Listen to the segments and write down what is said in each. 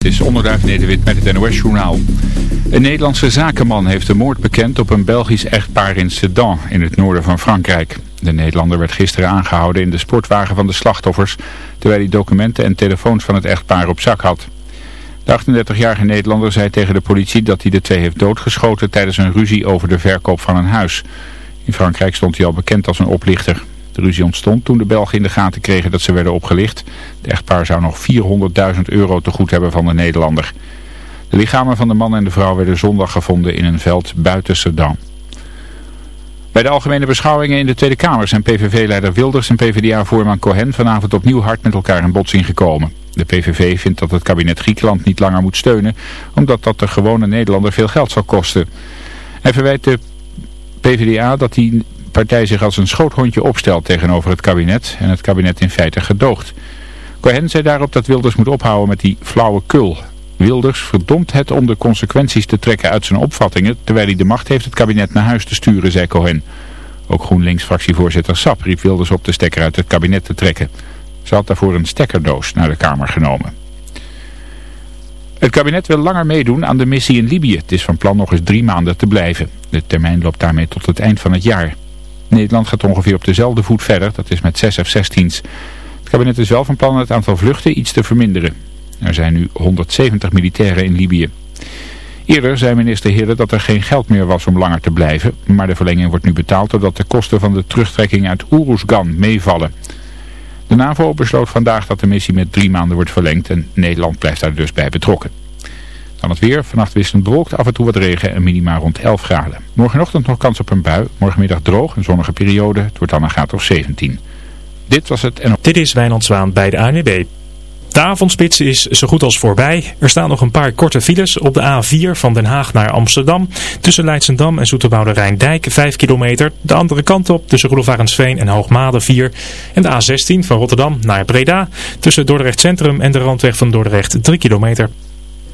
Het is onderduif Nederwit met het NOS-journaal. Een Nederlandse zakenman heeft de moord bekend op een Belgisch echtpaar in Sedan in het noorden van Frankrijk. De Nederlander werd gisteren aangehouden in de sportwagen van de slachtoffers, terwijl hij documenten en telefoons van het echtpaar op zak had. De 38-jarige Nederlander zei tegen de politie dat hij de twee heeft doodgeschoten tijdens een ruzie over de verkoop van een huis. In Frankrijk stond hij al bekend als een oplichter. De ruzie ontstond toen de Belgen in de gaten kregen dat ze werden opgelicht. De echtpaar zou nog 400.000 euro te goed hebben van de Nederlander. De lichamen van de man en de vrouw werden zondag gevonden in een veld buiten Sedan. Bij de algemene beschouwingen in de Tweede Kamer zijn PVV-leider Wilders en PvdA-voorman Cohen vanavond opnieuw hard met elkaar in botsing gekomen. De PVV vindt dat het kabinet Griekenland niet langer moet steunen, omdat dat de gewone Nederlander veel geld zal kosten. Hij verwijt de PvdA dat die partij zich als een schoothondje opstelt tegenover het kabinet en het kabinet in feite gedoogt. Cohen zei daarop dat Wilders moet ophouden met die flauwe kul. Wilders verdomt het om de consequenties te trekken uit zijn opvattingen, terwijl hij de macht heeft het kabinet naar huis te sturen, zei Cohen. Ook GroenLinks-fractievoorzitter Sap riep Wilders op de stekker uit het kabinet te trekken. Ze had daarvoor een stekkerdoos naar de Kamer genomen. Het kabinet wil langer meedoen aan de missie in Libië. Het is van plan nog eens drie maanden te blijven. De termijn loopt daarmee tot het eind van het jaar. Nederland gaat ongeveer op dezelfde voet verder, dat is met 6 F-16's. Het kabinet is wel van plan het aantal vluchten iets te verminderen. Er zijn nu 170 militairen in Libië. Eerder zei minister Heerder dat er geen geld meer was om langer te blijven, maar de verlenging wordt nu betaald doordat de kosten van de terugtrekking uit Oeroesgan meevallen. De NAVO besloot vandaag dat de missie met drie maanden wordt verlengd en Nederland blijft daar dus bij betrokken. Dan het weer, vannacht wisselend bewolkt, af en toe wat regen en minima rond 11 graden. Morgenochtend nog kans op een bui, morgenmiddag droog, een zonnige periode, het wordt dan een graad of 17. Dit was het en... Dit is Wijnand Zwaan bij de ANWB. De avondspits is zo goed als voorbij. Er staan nog een paar korte files op de A4 van Den Haag naar Amsterdam. Tussen Leidsendam en Zoeterbouwde Rijndijk 5 kilometer. De andere kant op tussen Roelof en Hoogmade 4. En de A16 van Rotterdam naar Breda. Tussen Dordrecht Centrum en de randweg van Dordrecht 3 kilometer.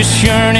This yearning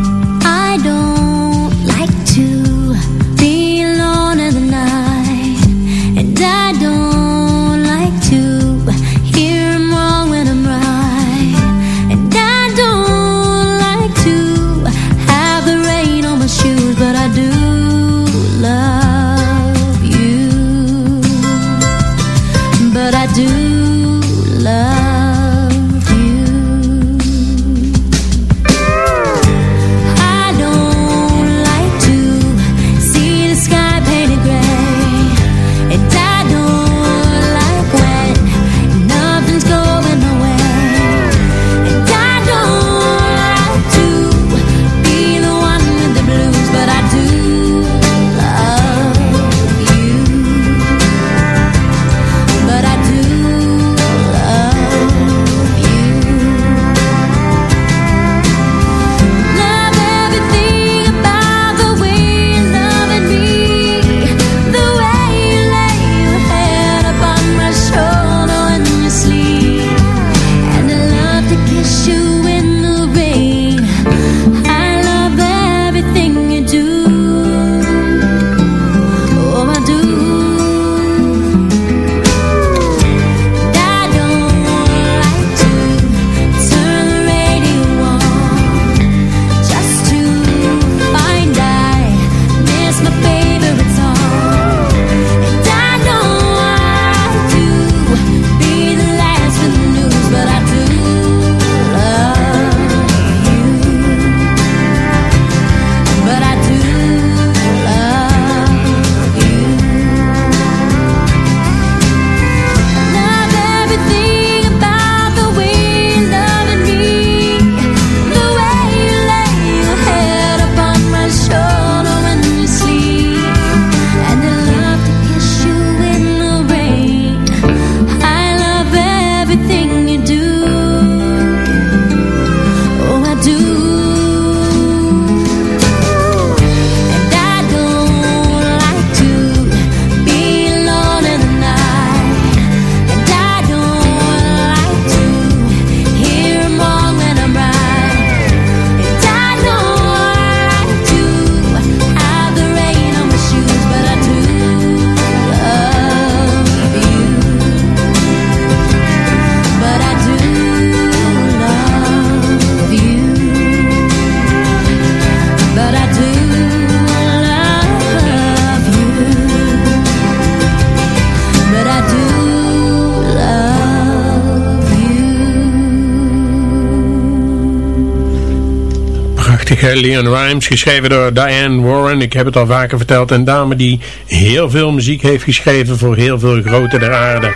Leon Rhymes, geschreven door Diane Warren. Ik heb het al vaker verteld. Een dame die heel veel muziek heeft geschreven voor heel veel grote der aarde.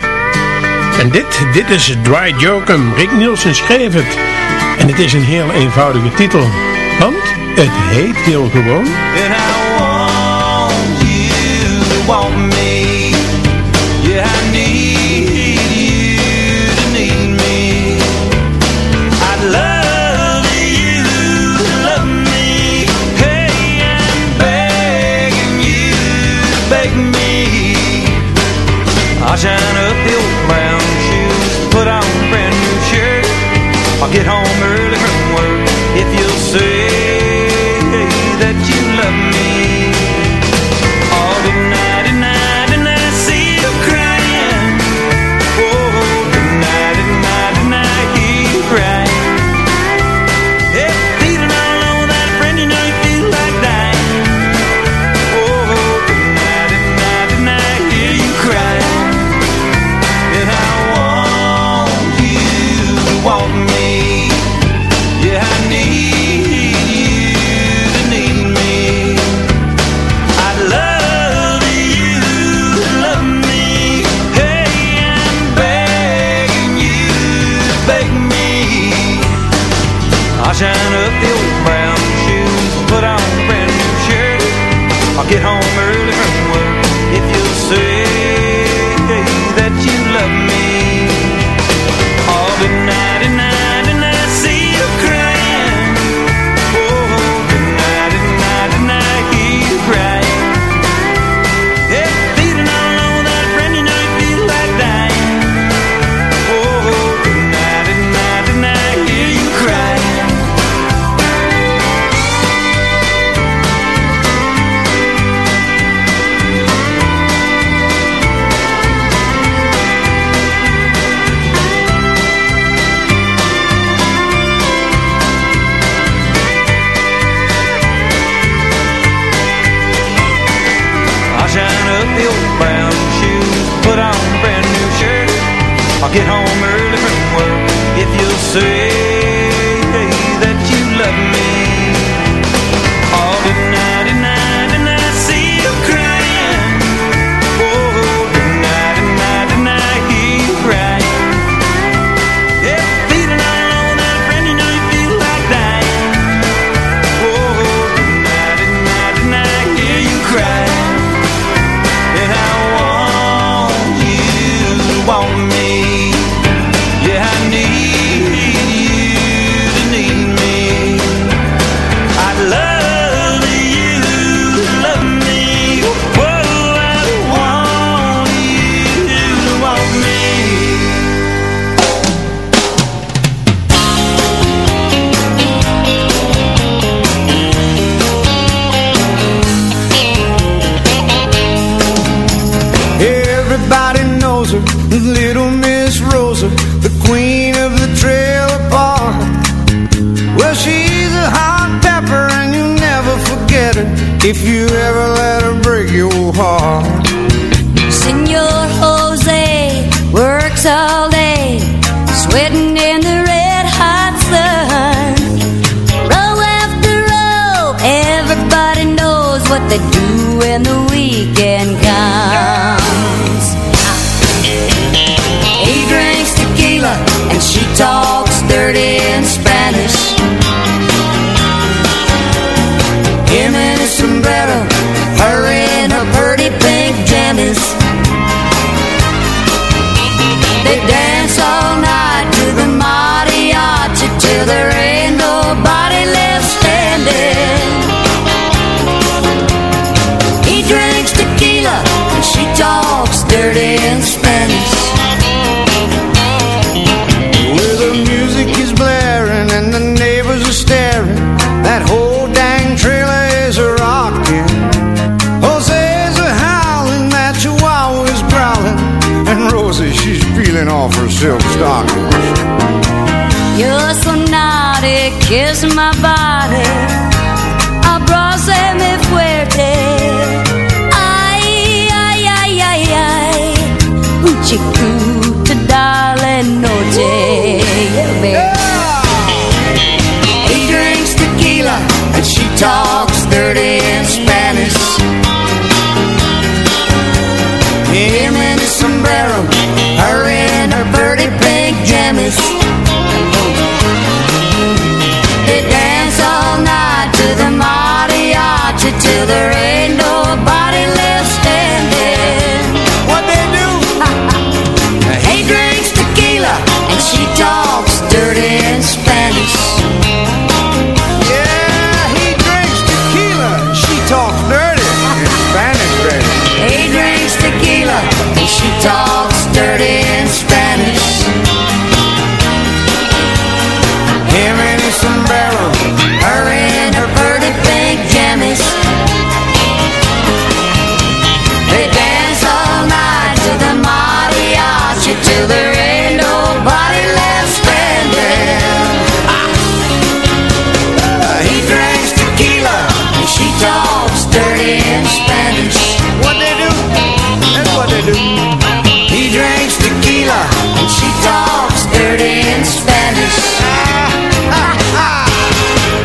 En dit, dit is Dry Jokum. Rick Nielsen schreef het. En het is een heel eenvoudige titel. Want het heet heel gewoon... I you, want me. get home early.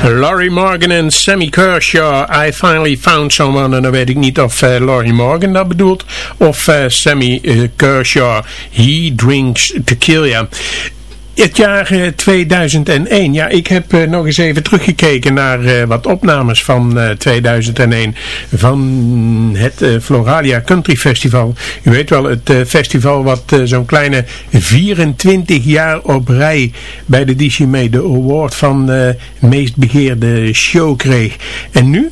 Laurie Morgan en Sammy Kershaw, I Finally Found Someone. En dan weet ik niet of uh, Laurie Morgan dat bedoelt of uh, Sammy uh, Kershaw, He Drinks Tequila. Het jaar uh, 2001. Ja, ik heb uh, nog eens even teruggekeken naar uh, wat opnames van 2001 van het Floralia Country Festival. U weet wel, het festival wat zo'n kleine 24 jaar op rij bij de DCMA de award van meest begeerde show kreeg. En nu?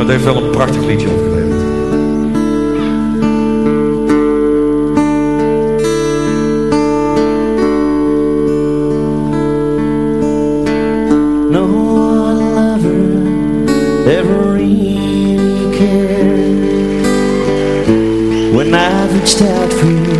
Maar het heeft wel een prachtig liedje opgeleverd. No lover ever really cared When I've reached out for you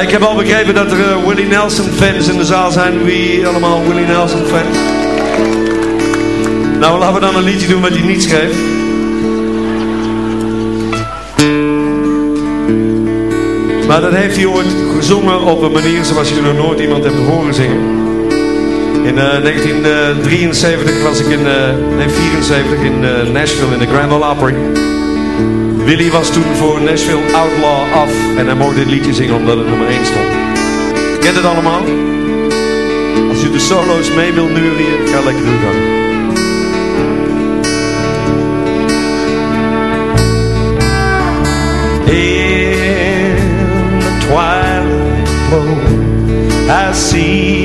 Ik heb al begrepen dat er uh, Willie Nelson fans in de zaal zijn. Wie allemaal Willie Nelson fans? Nou, laten we dan een liedje doen wat hij niet schreef. Maar dat heeft hij ooit gezongen op een manier zoals je nog nooit iemand hebt horen zingen. In uh, 1973 was ik in, nee 74 in Nashville in de Grand Ole Opry. Willy was toen voor Nashville Outlaw af en hij mocht dit liedje zingen omdat het nummer 1 stond. Kent het allemaal? Als u de solo's mee wilt neurien, ga lekker doen dan. In the twilight I see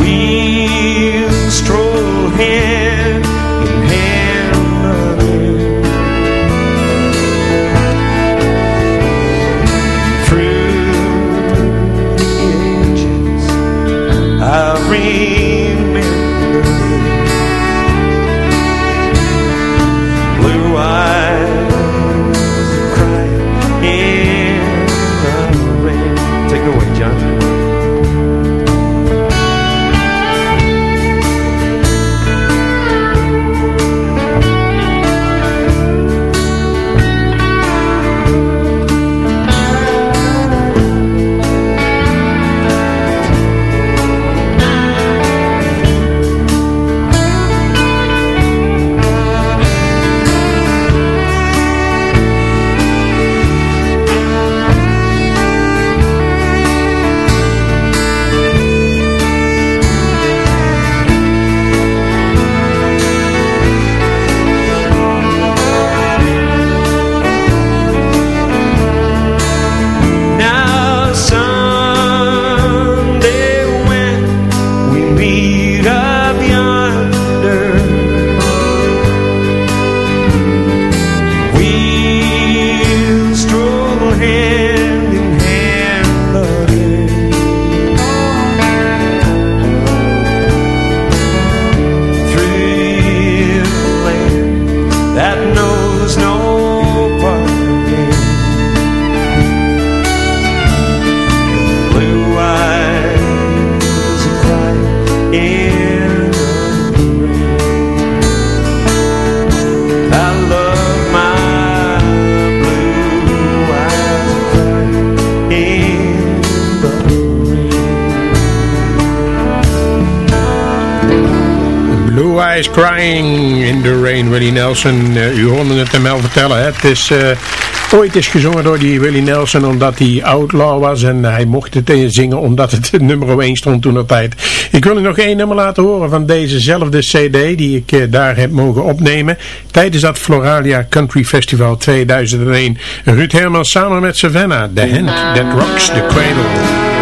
We'll stroll hand Crying in the Rain, Willie Nelson. Eh, u hoorde het hem wel vertellen. Hè? Het is eh, ooit is gezongen door die Willie Nelson omdat hij outlaw was. En hij mocht het eh, zingen omdat het nummer 1 stond toen tijd. Ik wil u nog één nummer laten horen van dezezelfde cd die ik daar heb mogen opnemen. Tijdens dat Floralia Country Festival 2001. Ruud Herman samen met Savannah. The Hand That Rocks the Cradle.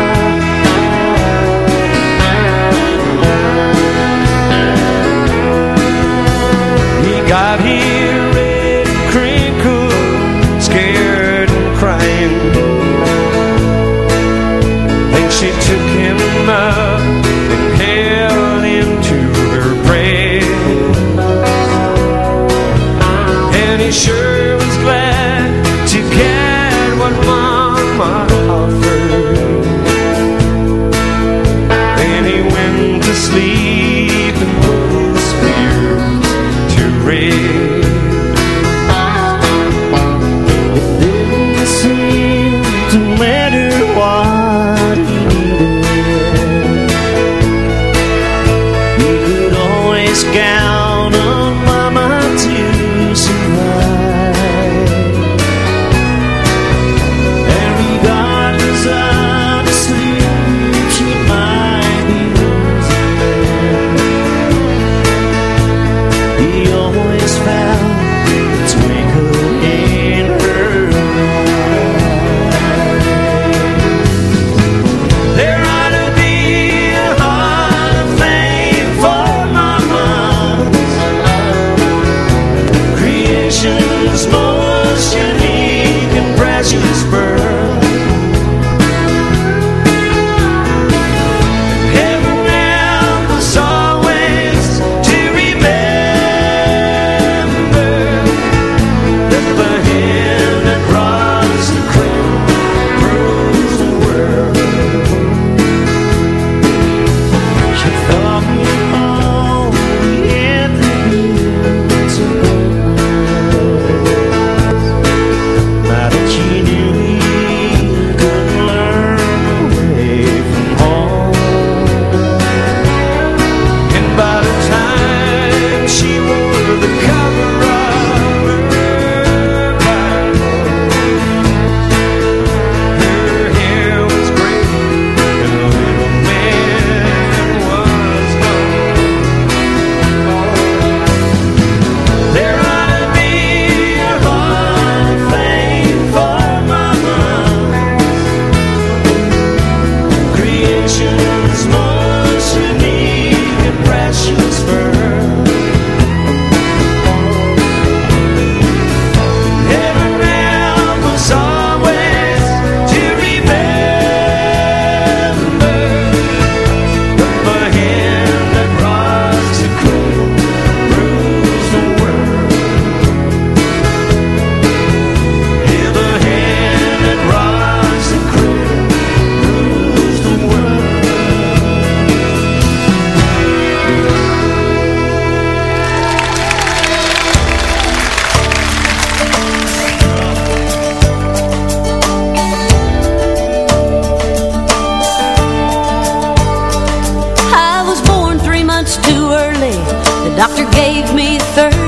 doctor gave me 30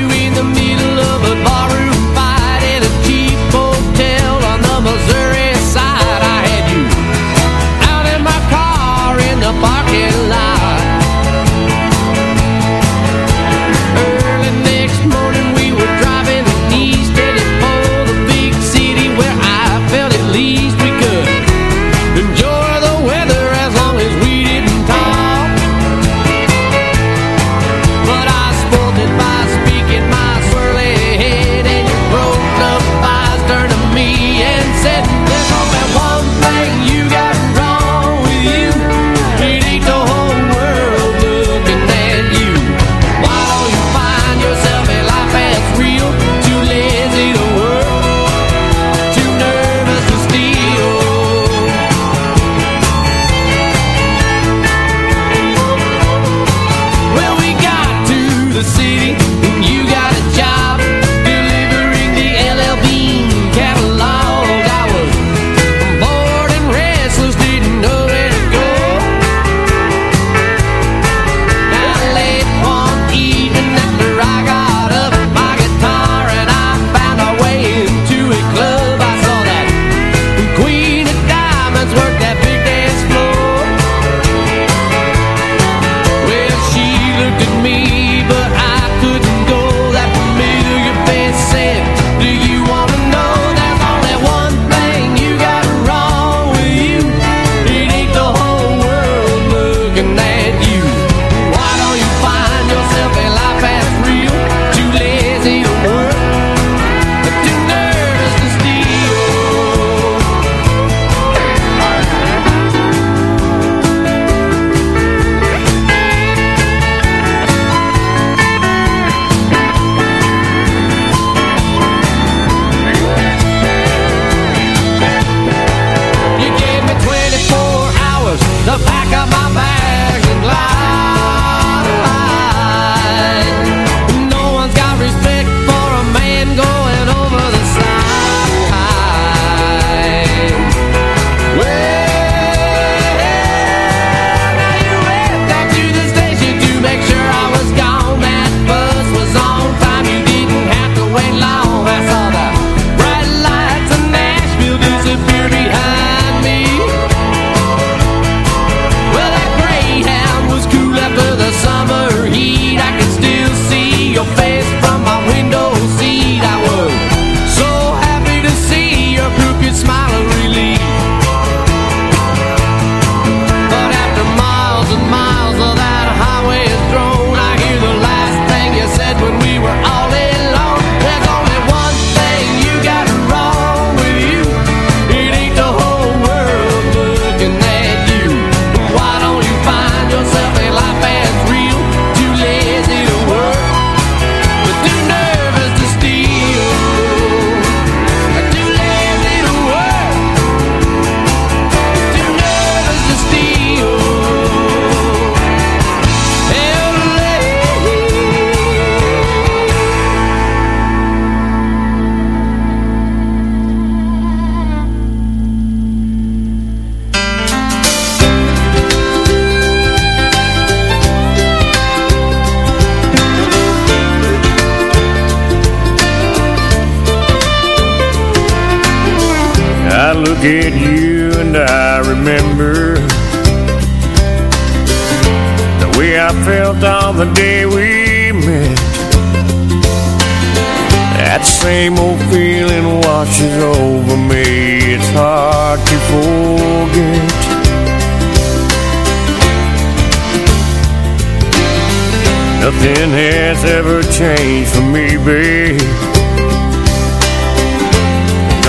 Nothing has ever changed for me, babe.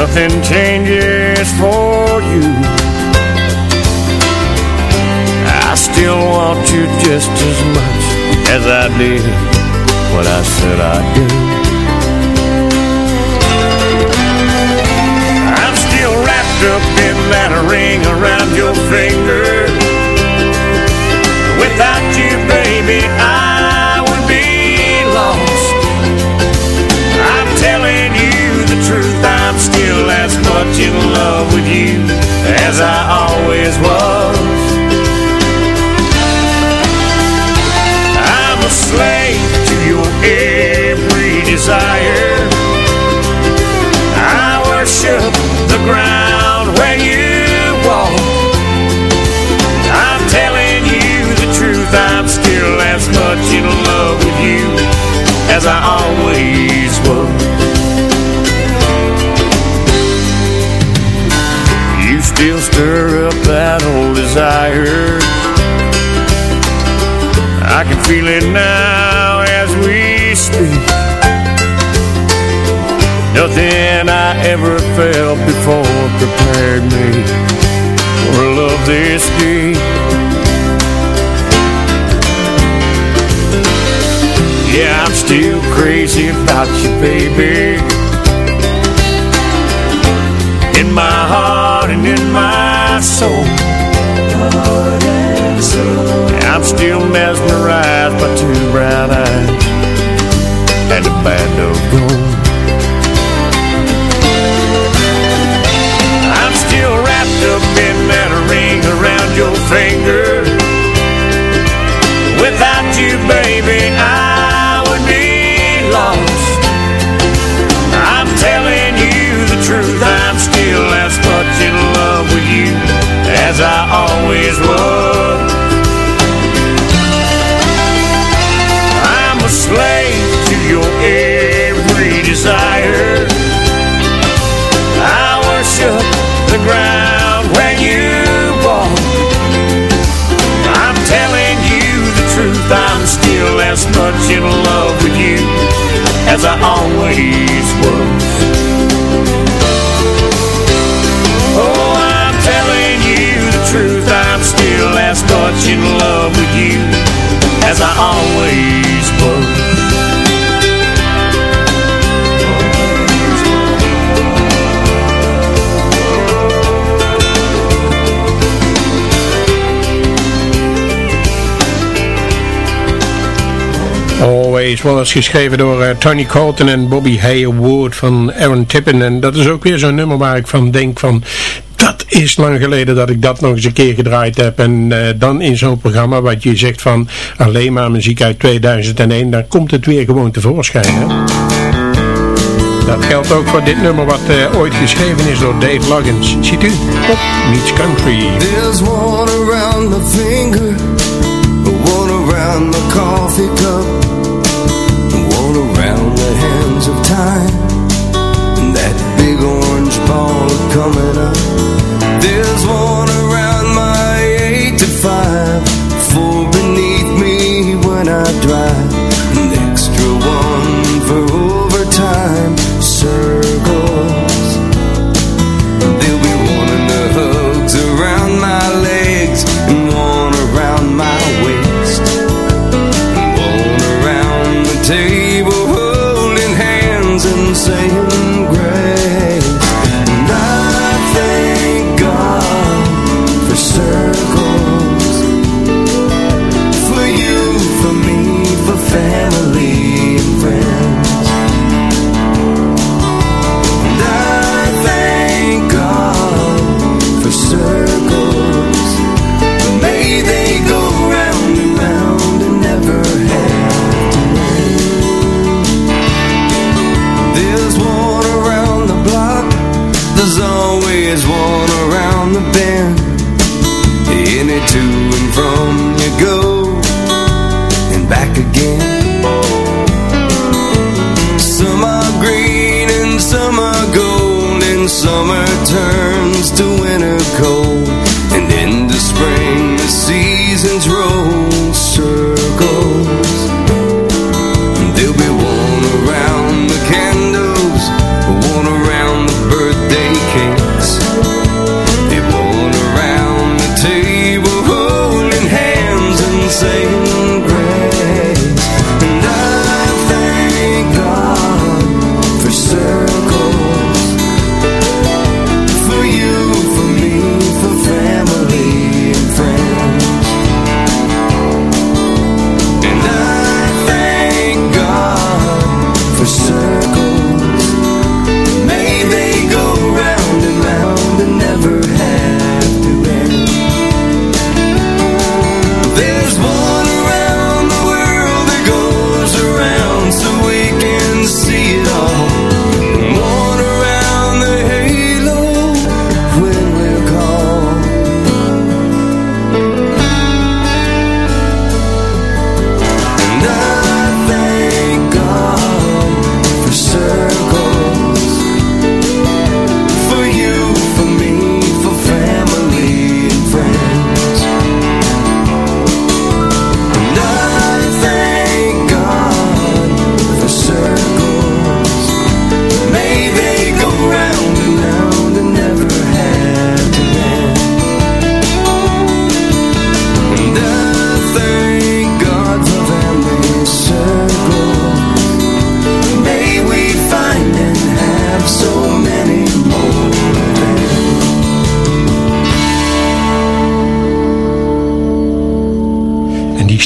Nothing changes for you. I still want you just as much as I did when I said I do. I'm still wrapped up in that ring around your finger. Without you, baby, I I'm still as much in love with you as I always was. I'm a slave to your every desire. I worship the ground where you walk. I'm telling you the truth, I'm still as much in love with you as I always was. Still stir up that old desire. I can feel it now as we speak. Nothing I ever felt before prepared me for love this deep. Yeah, I'm still crazy about you, baby. In my heart and in my soul. I'm still mesmerized by two brown eyes and a band of I always was. I'm a slave to your every desire. I worship the ground where you walk. I'm telling you the truth, I'm still as much in love with you as I always was. As much in love with you as I always was. Always was geschreven door eh, Tony Colton en Bobby Haywood van Aaron Tippin. En dat is ook weer zo'n nummer waar ik van denk van... Is lang geleden dat ik dat nog eens een keer gedraaid heb. En eh, dan in zo'n programma wat je zegt van alleen maar muziek uit 2001. Dan komt het weer gewoon tevoorschijn. Hè? Dat geldt ook voor dit nummer wat eh, ooit geschreven is door Dave Loggins. Ziet u? Op Meets Country. There's one around my finger, one around my coffee cup, one around the hands of time, and that big orange ball coming up. There's one around my eight to five, four beneath me when I drive,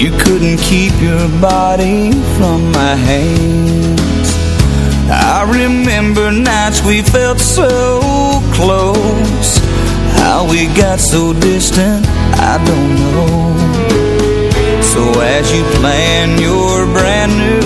You couldn't keep your body from my hands. I remember nights we felt so close. How we got so distant, I don't know. So as you plan your brand new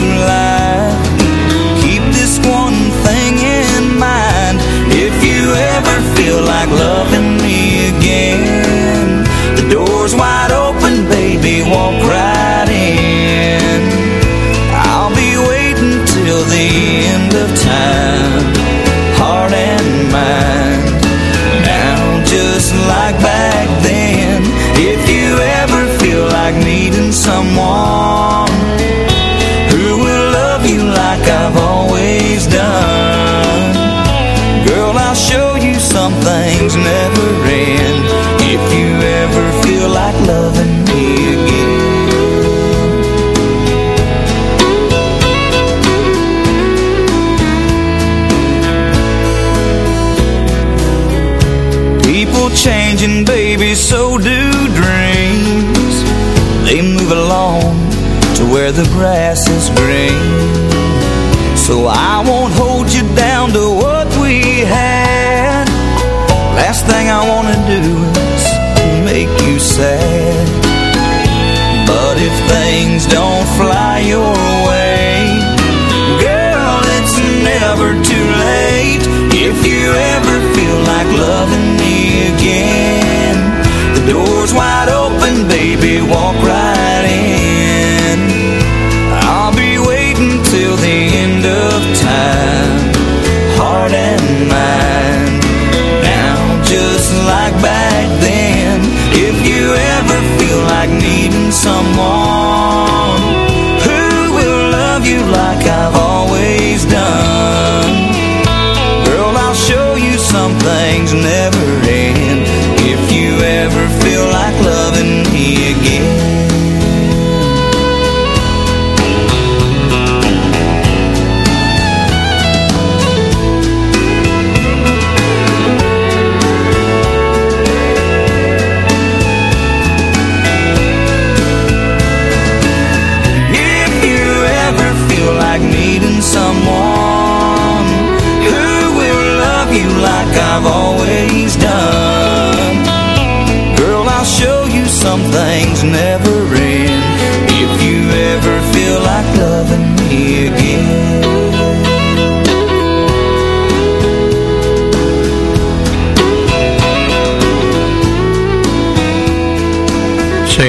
so do dreams. They move along to where the grass is green. So I won't hold you down to what we had. Last thing I wanna do is make you sad. But if things don't fly wide open, baby, walk right in. I'll be waiting till the end of time Heart and mind. Now just like back then If you ever feel like needing someone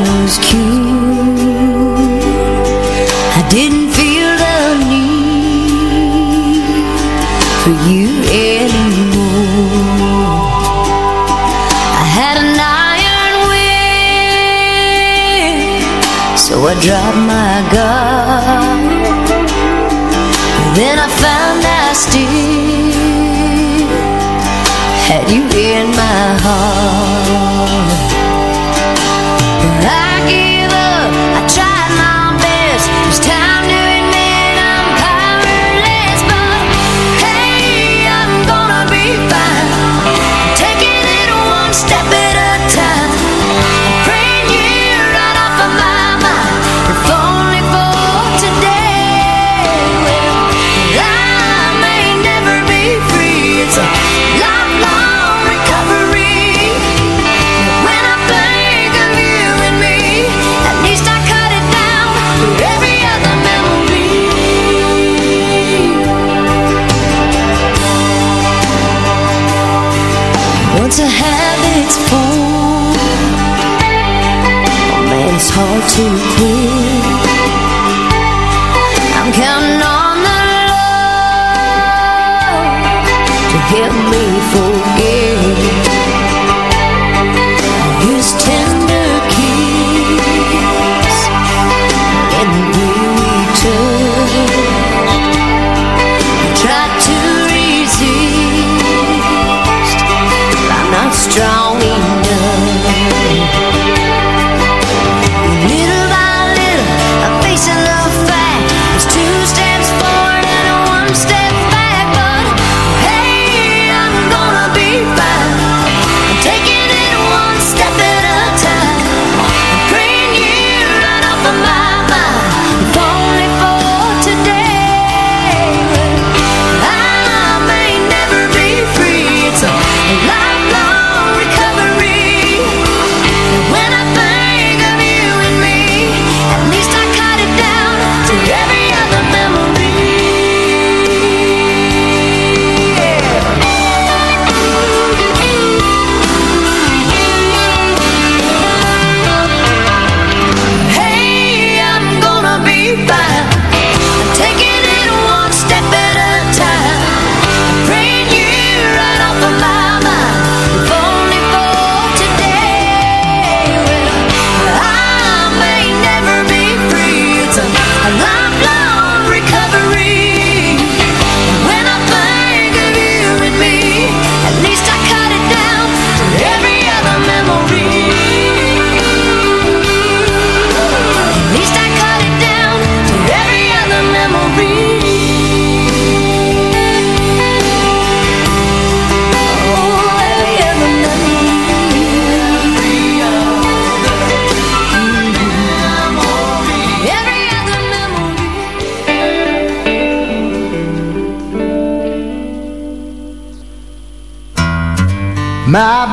was cute. I didn't feel the need for you anymore. I had an iron will So I dropped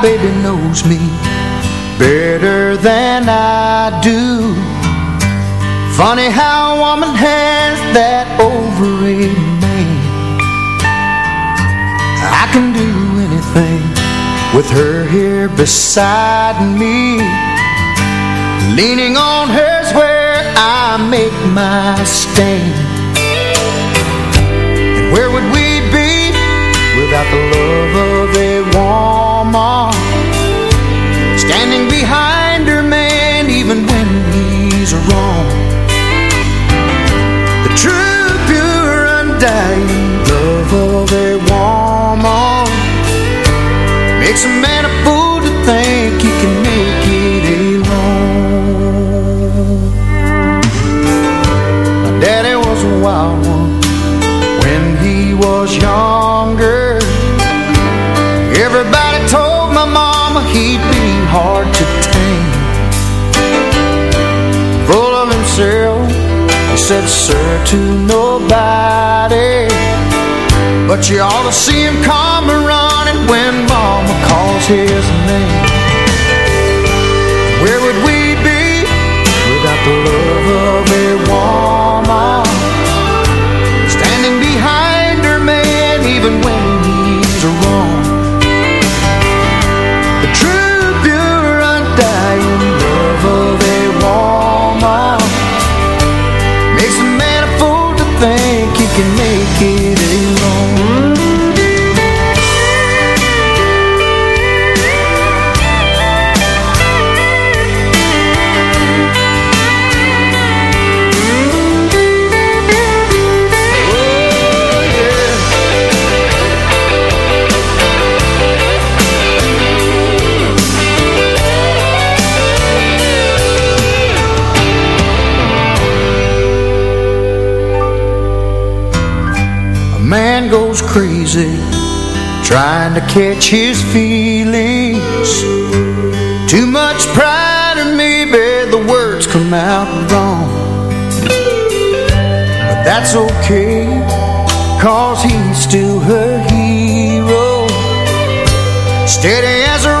baby knows me better than I do. Funny how a woman has that over a man I can do anything with her here beside me. Leaning on her's where I make my stand. The true, pure, undying love of a woman makes a man a fool. Sir, to nobody. But you ought to see him come running when mama calls his name. Where would we goes crazy trying to catch his feelings. Too much pride and maybe the words come out wrong. But that's okay, cause he's still her hero. Steady as a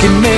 can make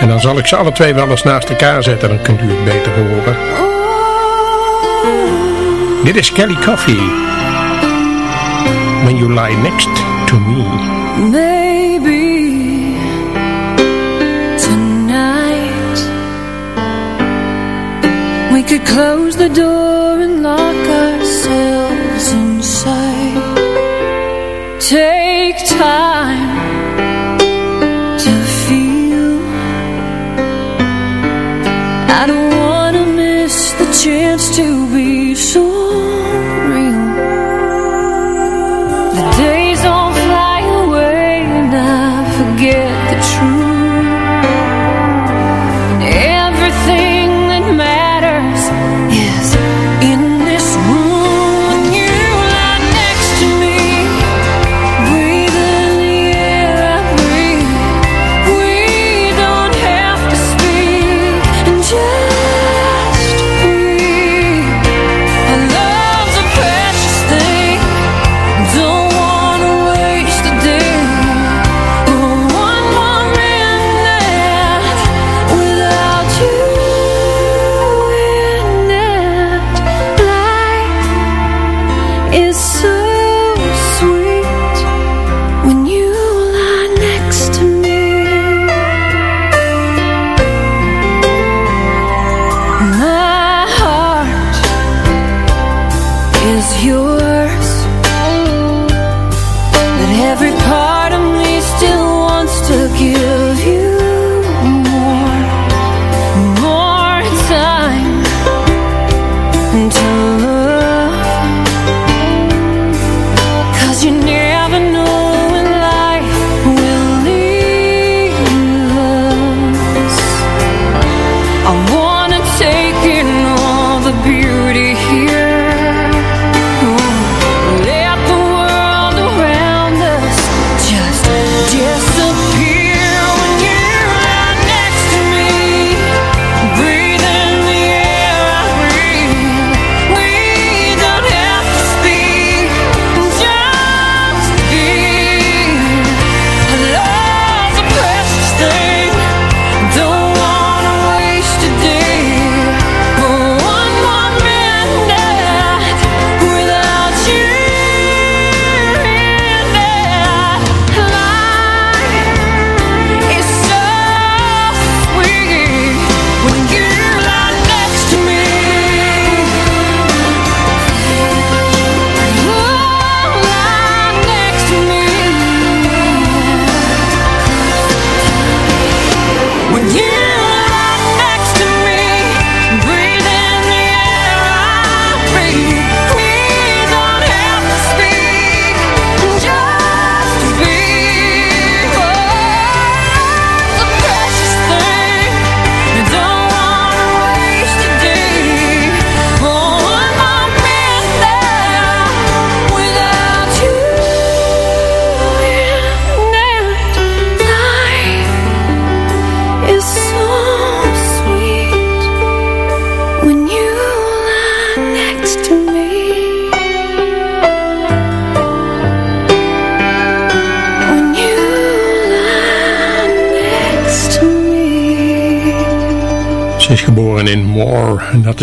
En dan zal ik ze alle twee wel eens naast elkaar zetten, dan kunt u het beter horen. Dit is Kelly Coffee. When you lie next to me. Maybe tonight we could close the door and lock ourselves inside. Take time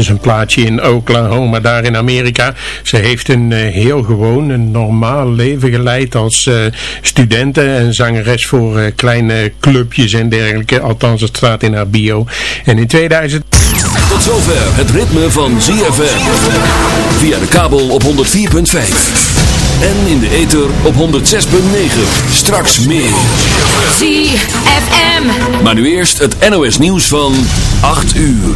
Is een plaatsje in Oklahoma, daar in Amerika. Ze heeft een eh, heel gewoon, een normaal leven geleid als uh, studenten en zangeres voor uh, kleine clubjes en dergelijke. Althans, het staat in haar bio. En in 2000... Tot zover het ritme van ZFM. Via de kabel op 104.5. En in de ether op 106.9. Straks meer. ZFM. Maar nu eerst het NOS nieuws van 8 uur.